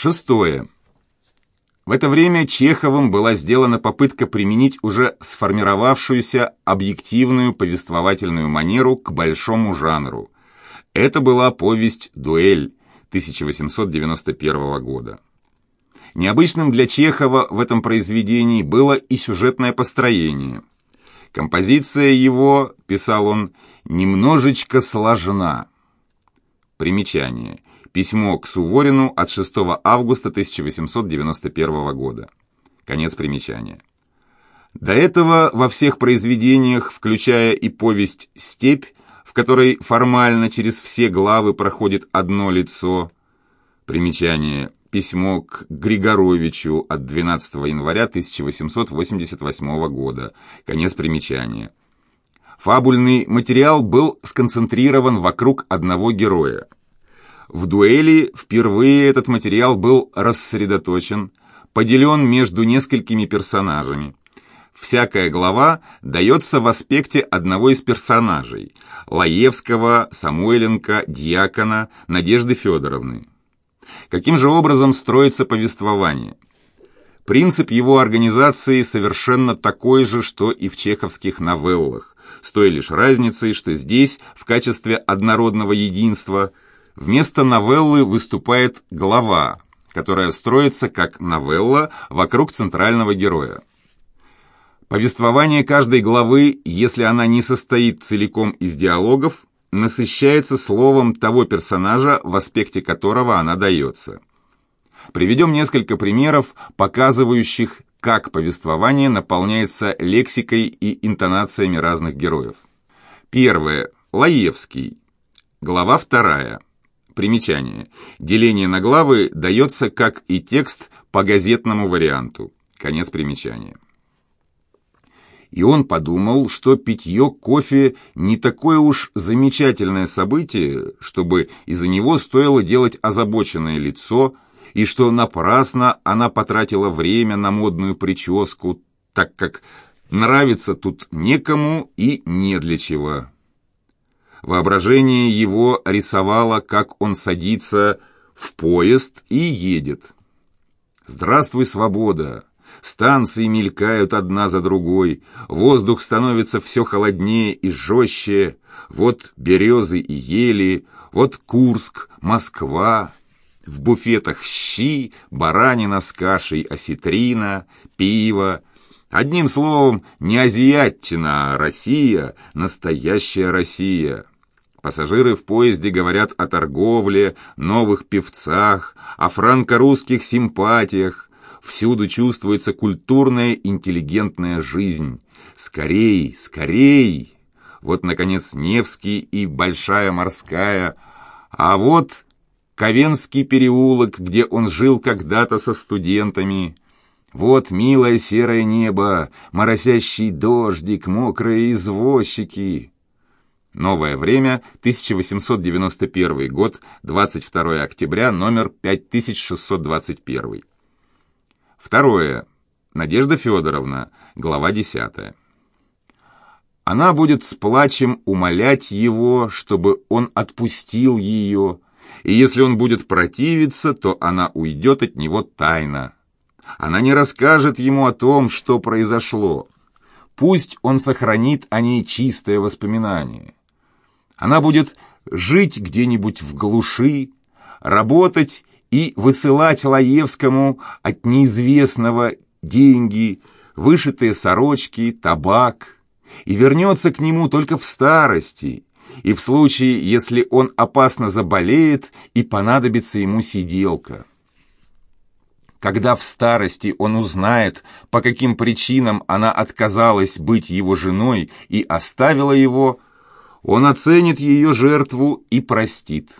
Шестое. В это время Чеховым была сделана попытка применить уже сформировавшуюся объективную повествовательную манеру к большому жанру. Это была повесть «Дуэль» 1891 года. Необычным для Чехова в этом произведении было и сюжетное построение. Композиция его, писал он, немножечко сложна. Примечание. Письмо к Суворину от 6 августа 1891 года. Конец примечания. До этого во всех произведениях, включая и повесть «Степь», в которой формально через все главы проходит одно лицо, примечание письмо к Григоровичу от 12 января 1888 года. Конец примечания. Фабульный материал был сконцентрирован вокруг одного героя. В дуэли впервые этот материал был рассредоточен, поделен между несколькими персонажами. Всякая глава дается в аспекте одного из персонажей – Лаевского, Самойленко, Дьякона, Надежды Федоровны. Каким же образом строится повествование? Принцип его организации совершенно такой же, что и в чеховских новеллах, с той лишь разницей, что здесь, в качестве однородного единства, вместо новеллы выступает глава, которая строится как новелла вокруг центрального героя. Повествование каждой главы, если она не состоит целиком из диалогов, насыщается словом того персонажа, в аспекте которого она дается. Приведем несколько примеров, показывающих, как повествование наполняется лексикой и интонациями разных героев. Первое. Лаевский. Глава вторая. Примечание. Деление на главы дается как и текст по газетному варианту. Конец примечания и он подумал, что питье кофе не такое уж замечательное событие, чтобы из-за него стоило делать озабоченное лицо, и что напрасно она потратила время на модную прическу, так как нравится тут некому и не для чего. Воображение его рисовало, как он садится в поезд и едет. «Здравствуй, свобода! Станции мелькают одна за другой, воздух становится все холоднее и жестче. Вот березы и ели, вот Курск, Москва. В буфетах щи, баранина с кашей, осетрина, пиво. Одним словом, не азиатчина, а Россия, настоящая Россия. Пассажиры в поезде говорят о торговле, новых певцах, о франко-русских симпатиях, Всюду чувствуется культурная, интеллигентная жизнь. Скорей, скорей! Вот, наконец, Невский и Большая морская. А вот Ковенский переулок, где он жил когда-то со студентами. Вот милое серое небо, моросящий дождик, мокрые извозчики. Новое время, 1891 год, 22 октября, номер 5621. Второе. Надежда Федоровна, глава 10. Она будет с плачем умолять его, чтобы он отпустил ее, и если он будет противиться, то она уйдет от него тайно. Она не расскажет ему о том, что произошло. Пусть он сохранит о ней чистое воспоминание. Она будет жить где-нибудь в глуши, работать и высылать Лаевскому от неизвестного деньги, вышитые сорочки, табак, и вернется к нему только в старости, и в случае, если он опасно заболеет и понадобится ему сиделка. Когда в старости он узнает, по каким причинам она отказалась быть его женой и оставила его, он оценит ее жертву и простит.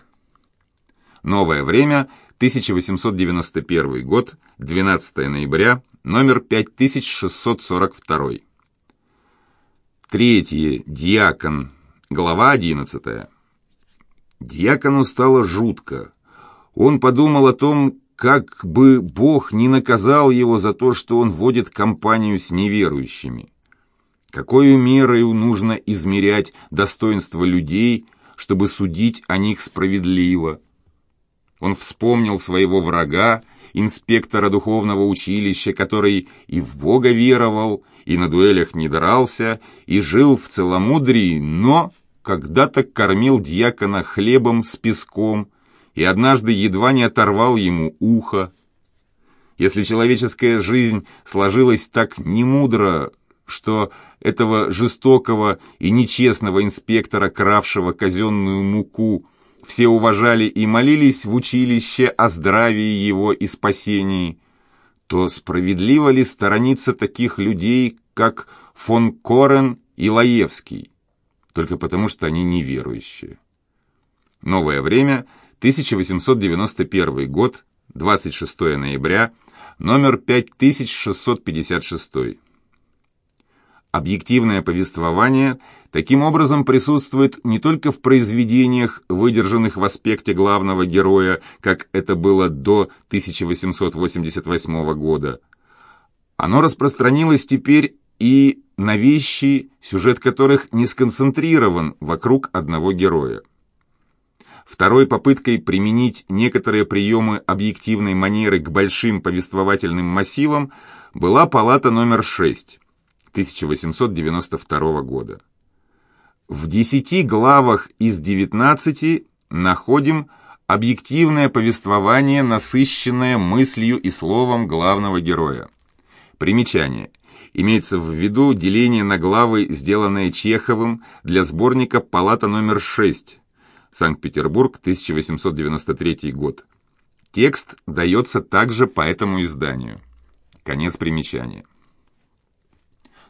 Новое время – 1891 год, 12 ноября, номер 5642. Третье. Дьякон. Глава 11. Дьякону стало жутко. Он подумал о том, как бы Бог не наказал его за то, что он водит компанию с неверующими. Какой мерой нужно измерять достоинство людей, чтобы судить о них справедливо? Он вспомнил своего врага, инспектора духовного училища, который и в Бога веровал, и на дуэлях не дрался, и жил в целомудрии, но когда-то кормил дьякона хлебом с песком и однажды едва не оторвал ему ухо. Если человеческая жизнь сложилась так немудро, что этого жестокого и нечестного инспектора, кравшего казенную муку, все уважали и молились в училище о здравии его и спасении, то справедливо ли сторониться таких людей, как фон Корен и Лаевский, только потому что они неверующие? Новое время, 1891 год, 26 ноября, номер 5656. Объективное повествование таким образом присутствует не только в произведениях, выдержанных в аспекте главного героя, как это было до 1888 года. Оно распространилось теперь и на вещи, сюжет которых не сконцентрирован вокруг одного героя. Второй попыткой применить некоторые приемы объективной манеры к большим повествовательным массивам была палата номер 6 1892 года. В десяти главах из 19 находим объективное повествование, насыщенное мыслью и словом главного героя. Примечание. Имеется в виду деление на главы, сделанное Чеховым для сборника «Палата номер 6», Санкт-Петербург, 1893 год. Текст дается также по этому изданию. Конец примечания.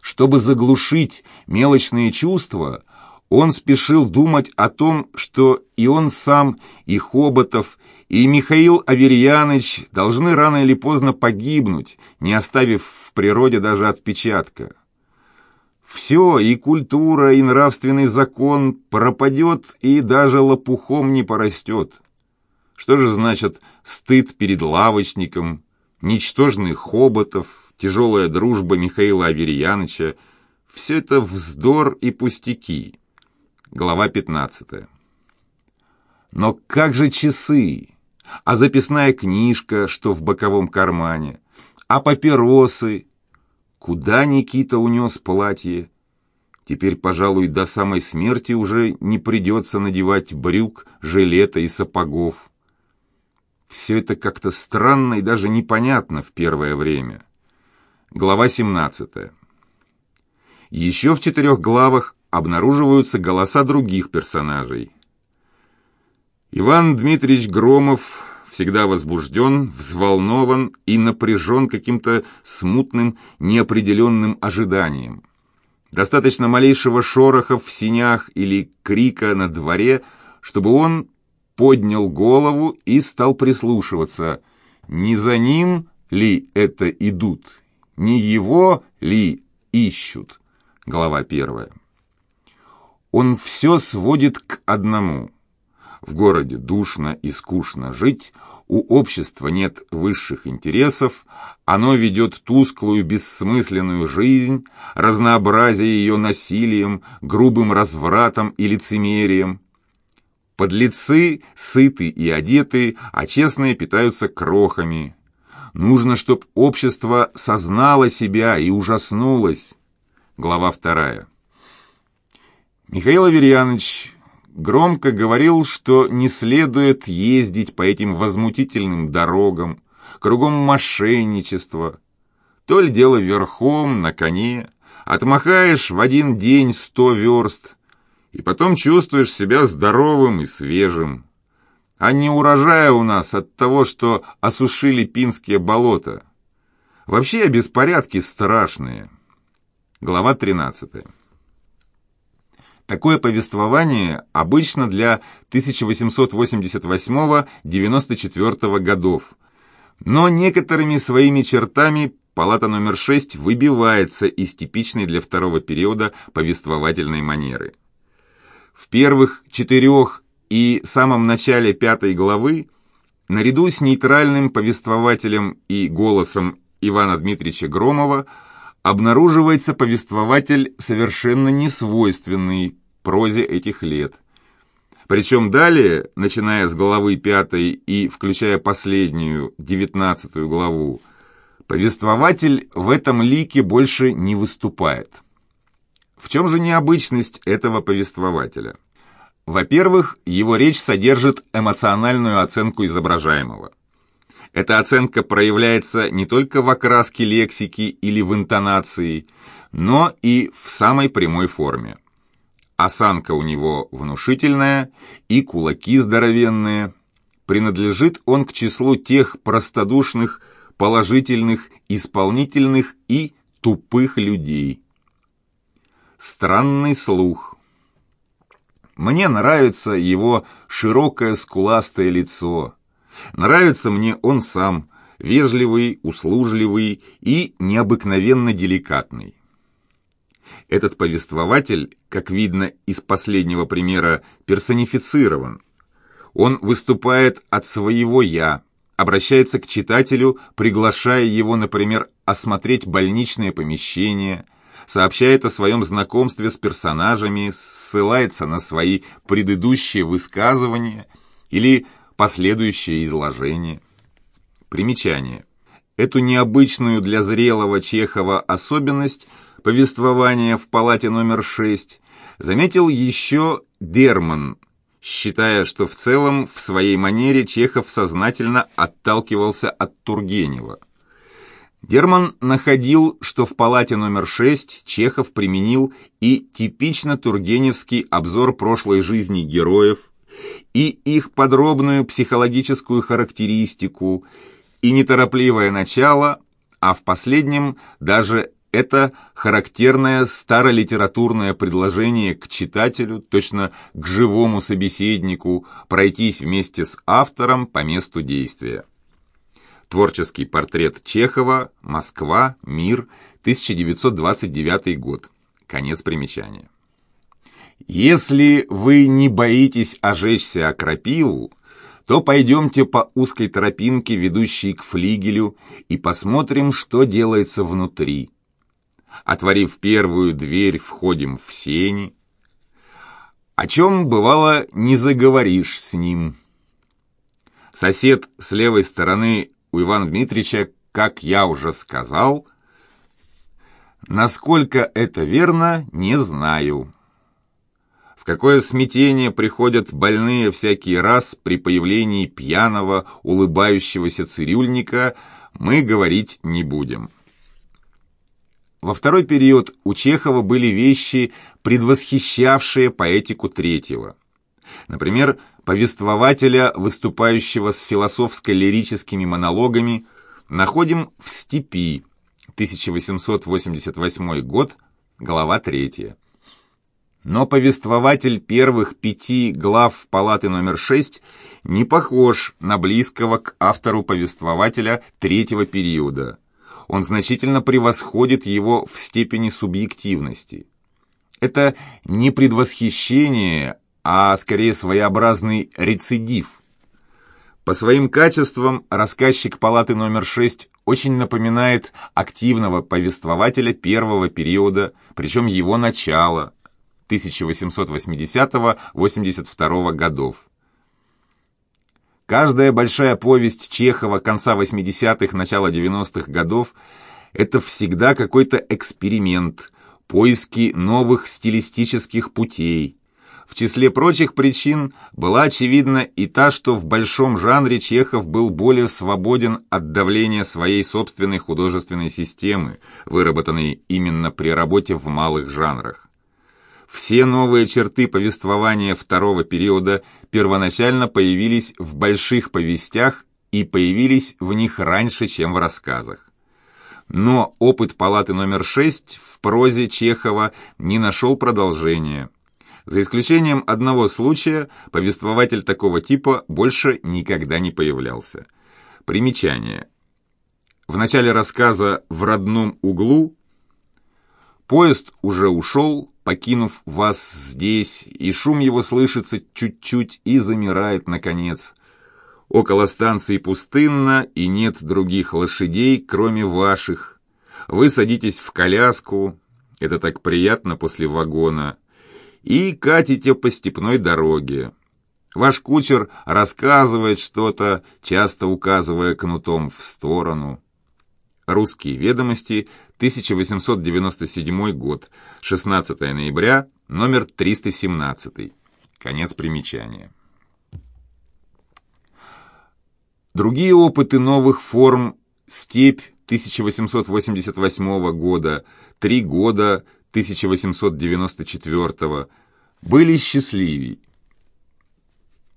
Чтобы заглушить мелочные чувства, он спешил думать о том, что и он сам, и Хоботов, и Михаил Аверьяныч должны рано или поздно погибнуть, не оставив в природе даже отпечатка. Все, и культура, и нравственный закон пропадет, и даже лопухом не порастет. Что же значит стыд перед лавочником, ничтожный Хоботов, тяжелая дружба Михаила Аверьяновича – все это вздор и пустяки. Глава 15. Но как же часы? А записная книжка, что в боковом кармане? А папиросы? Куда Никита унес платье? Теперь, пожалуй, до самой смерти уже не придется надевать брюк, жилета и сапогов. Все это как-то странно и даже непонятно в первое время. Глава 17. Еще в четырех главах обнаруживаются голоса других персонажей. Иван Дмитриевич Громов всегда возбужден, взволнован и напряжен каким-то смутным, неопределенным ожиданием. Достаточно малейшего шороха в синях или крика на дворе, чтобы он поднял голову и стал прислушиваться, не за ним ли это идут, не его ли ищут? Глава первая. Он все сводит к одному. В городе душно и скучно жить, у общества нет высших интересов, оно ведет тусклую, бессмысленную жизнь, разнообразие ее насилием, грубым развратом и лицемерием. Подлецы сыты и одеты, а честные питаются крохами. Нужно, чтобы общество сознало себя и ужаснулось. Глава вторая. Михаил Аверьяныч громко говорил, что не следует ездить по этим возмутительным дорогам, кругом мошенничества. То ли дело верхом, на коне, отмахаешь в один день сто верст, и потом чувствуешь себя здоровым и свежим а не урожая у нас от того, что осушили пинские болота. Вообще беспорядки страшные. Глава 13. Такое повествование обычно для 1888-94 годов, но некоторыми своими чертами палата номер 6 выбивается из типичной для второго периода повествовательной манеры. В первых четырех и самом начале пятой главы, наряду с нейтральным повествователем и голосом Ивана Дмитриевича Громова, обнаруживается повествователь, совершенно несвойственный прозе этих лет. Причем далее, начиная с главы пятой и включая последнюю, девятнадцатую главу, повествователь в этом лике больше не выступает. В чем же необычность этого повествователя? Во-первых, его речь содержит эмоциональную оценку изображаемого. Эта оценка проявляется не только в окраске лексики или в интонации, но и в самой прямой форме. Осанка у него внушительная и кулаки здоровенные. Принадлежит он к числу тех простодушных, положительных, исполнительных и тупых людей. Странный слух. Мне нравится его широкое скуластое лицо. Нравится мне он сам, вежливый, услужливый и необыкновенно деликатный. Этот повествователь, как видно из последнего примера, персонифицирован. Он выступает от своего «я», обращается к читателю, приглашая его, например, осмотреть больничные помещения, сообщает о своем знакомстве с персонажами, ссылается на свои предыдущие высказывания или последующее изложение. Примечание. Эту необычную для зрелого Чехова особенность – повествования в палате номер 6 заметил еще Дерман, считая, что в целом в своей манере Чехов сознательно отталкивался от Тургенева. Дерман находил, что в палате номер 6 Чехов применил и типично тургеневский обзор прошлой жизни героев, и их подробную психологическую характеристику, и неторопливое начало, а в последнем даже это характерное старолитературное предложение к читателю, точно к живому собеседнику, пройтись вместе с автором по месту действия. Творческий портрет Чехова, Москва, Мир, 1929 год. Конец примечания. Если вы не боитесь ожечься о крапиву, то пойдемте по узкой тропинке, ведущей к флигелю, и посмотрим, что делается внутри. Отворив первую дверь, входим в сени. О чем, бывало, не заговоришь с ним. Сосед с левой стороны у Ивана Дмитриевича, как я уже сказал, насколько это верно, не знаю. В какое смятение приходят больные всякий раз при появлении пьяного, улыбающегося цирюльника, мы говорить не будем. Во второй период у Чехова были вещи, предвосхищавшие поэтику третьего. Например, повествователя, выступающего с философско-лирическими монологами, находим в «Степи», 1888 год, глава 3. Но повествователь первых пяти глав палаты номер 6 не похож на близкого к автору повествователя третьего периода – он значительно превосходит его в степени субъективности. Это не предвосхищение, а скорее своеобразный рецидив. По своим качествам рассказчик палаты номер 6 очень напоминает активного повествователя первого периода, причем его начала, 1880-82 годов. Каждая большая повесть Чехова конца 80-х, начала 90-х годов – это всегда какой-то эксперимент, поиски новых стилистических путей. В числе прочих причин была очевидна и та, что в большом жанре Чехов был более свободен от давления своей собственной художественной системы, выработанной именно при работе в малых жанрах. Все новые черты повествования второго периода первоначально появились в больших повестях и появились в них раньше, чем в рассказах. Но опыт палаты номер 6 в прозе Чехова не нашел продолжения. За исключением одного случая, повествователь такого типа больше никогда не появлялся. Примечание. В начале рассказа «В родном углу» поезд уже ушел, покинув вас здесь, и шум его слышится чуть-чуть и замирает, наконец. Около станции пустынно, и нет других лошадей, кроме ваших. Вы садитесь в коляску, это так приятно после вагона, и катите по степной дороге. Ваш кучер рассказывает что-то, часто указывая кнутом в сторону. Русские ведомости, 1897 год, 16 ноября, номер 317. Конец примечания. Другие опыты новых форм «Степь» 1888 года, «Три года» 1894 были счастливей.